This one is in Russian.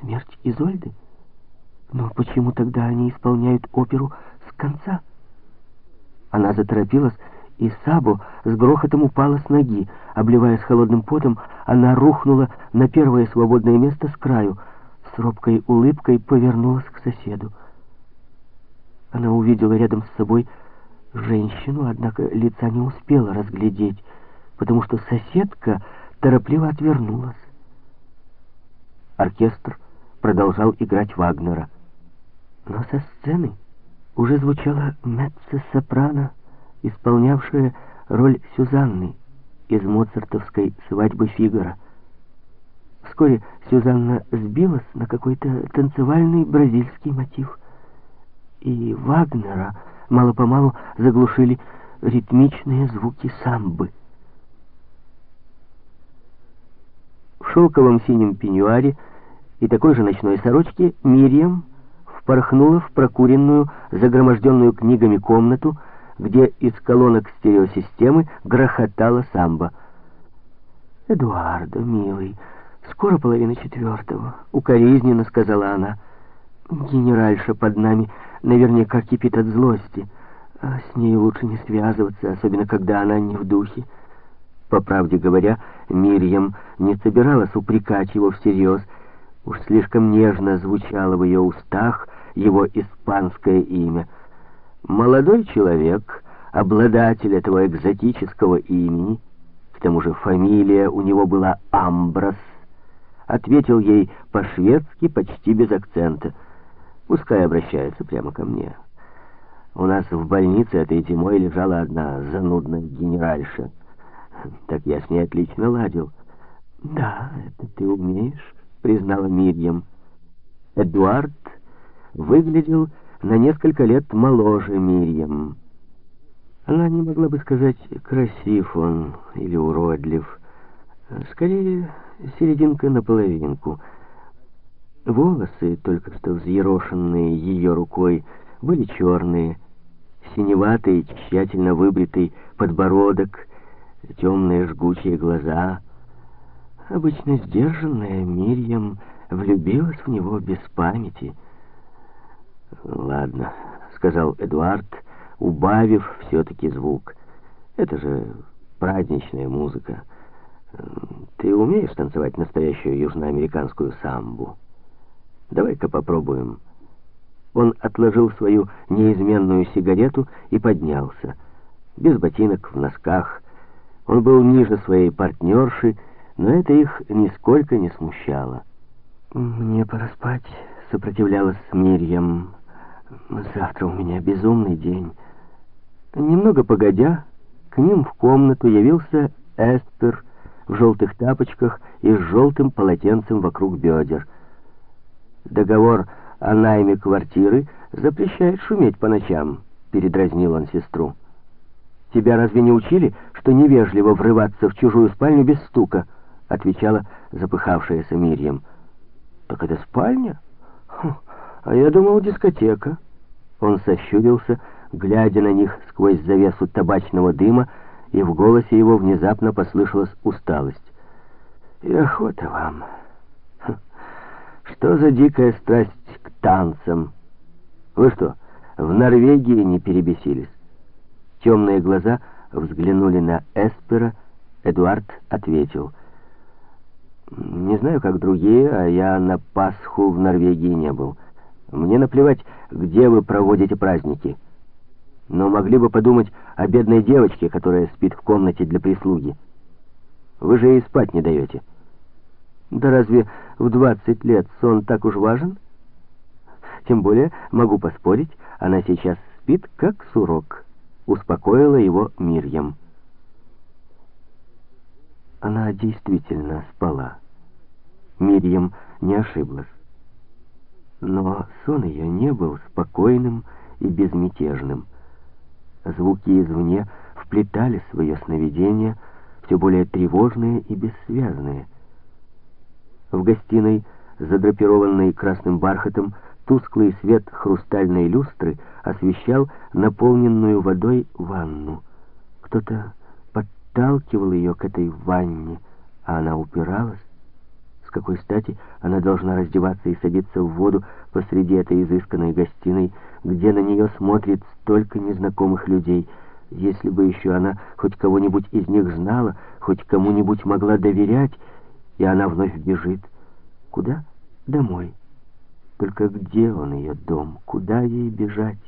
Смерть Изольды? Но почему тогда они исполняют оперу с конца? Она заторопилась, и Сабо с грохотом упала с ноги. Обливаясь холодным потом, она рухнула на первое свободное место с краю. С робкой улыбкой повернулась к соседу. Она увидела рядом с собой женщину, однако лица не успела разглядеть, потому что соседка торопливо отвернулась. Оркестр продолжал играть Вагнера. Но со сцены уже звучала меццо-сопрано, исполнявшая роль Сюзанны из моцартовской «Свадьбы Фигара». Вскоре Сюзанна сбилась на какой-то танцевальный бразильский мотив. И Вагнера мало-помалу заглушили ритмичные звуки самбы. В шелковом синем пеньюаре и такой же ночной сорочке Мирьям впорхнула в прокуренную, загроможденную книгами комнату, где из колонок стереосистемы грохотала самбо. «Эдуардо, милый, скоро половина четвертого», — укоризненно сказала она. «Генеральша под нами наверняка кипит от злости, а с ней лучше не связываться, особенно когда она не в духе». По правде говоря, Мирьям не собиралась упрекать его всерьез, уж слишком нежно звучало в ее устах его испанское имя — Молодой человек, обладатель этого экзотического имени, к тому же фамилия у него была Амброс, ответил ей по-шведски почти без акцента. Пускай обращается прямо ко мне. У нас в больнице этой зимой лежала одна занудная генеральша. Так я с ней отлично ладил. «Да, это ты умеешь», — признала Мирьям. Эдуард выглядел на несколько лет моложе Мирьям. Она не могла бы сказать, красив он или уродлив. Скорее, серединка на половинку. Волосы, только что взъерошенные ее рукой, были черные, синеватый, тщательно выбритый подбородок, темные жгучие глаза. Обычно сдержанная Мирьям влюбилась в него без памяти — «Ладно», — сказал Эдуард, убавив все-таки звук. «Это же праздничная музыка. Ты умеешь танцевать настоящую южноамериканскую самбу? Давай-ка попробуем». Он отложил свою неизменную сигарету и поднялся. Без ботинок, в носках. Он был ниже своей партнерши, но это их нисколько не смущало. «Мне пора спать», — сопротивлялась Мирьям. Завтра у меня безумный день. Немного погодя, к ним в комнату явился Эспер в желтых тапочках и с желтым полотенцем вокруг бедер. Договор о найме квартиры запрещает шуметь по ночам, передразнил он сестру. Тебя разве не учили, что невежливо врываться в чужую спальню без стука? Отвечала запыхавшаяся Мирьям. Так это спальня? Хм. А я думал, дискотека. Он сощурился, глядя на них сквозь завесу табачного дыма, и в голосе его внезапно послышалась усталость. «И охота вам! Хм. Что за дикая страсть к танцам? Вы что, в Норвегии не перебесились?» Темные глаза взглянули на Эспера, Эдуард ответил. «Не знаю, как другие, а я на Пасху в Норвегии не был». Мне наплевать, где вы проводите праздники. Но могли бы подумать о бедной девочке, которая спит в комнате для прислуги. Вы же ей спать не даете. Да разве в 20 лет сон так уж важен? Тем более, могу поспорить, она сейчас спит, как сурок. Успокоила его Мирьям. Она действительно спала. Мирьям не ошиблась. Но сон ее не был спокойным и безмятежным. Звуки извне вплетали в ее сновидения, все более тревожные и бессвязные. В гостиной, задрапированной красным бархатом, тусклый свет хрустальной люстры освещал наполненную водой ванну. Кто-то подталкивал ее к этой ванне, а она упиралась, С какой стати она должна раздеваться и садиться в воду посреди этой изысканной гостиной, где на нее смотрит столько незнакомых людей? Если бы еще она хоть кого-нибудь из них знала, хоть кому-нибудь могла доверять, и она вновь бежит. Куда? Домой. Только где он, ее дом? Куда ей бежать?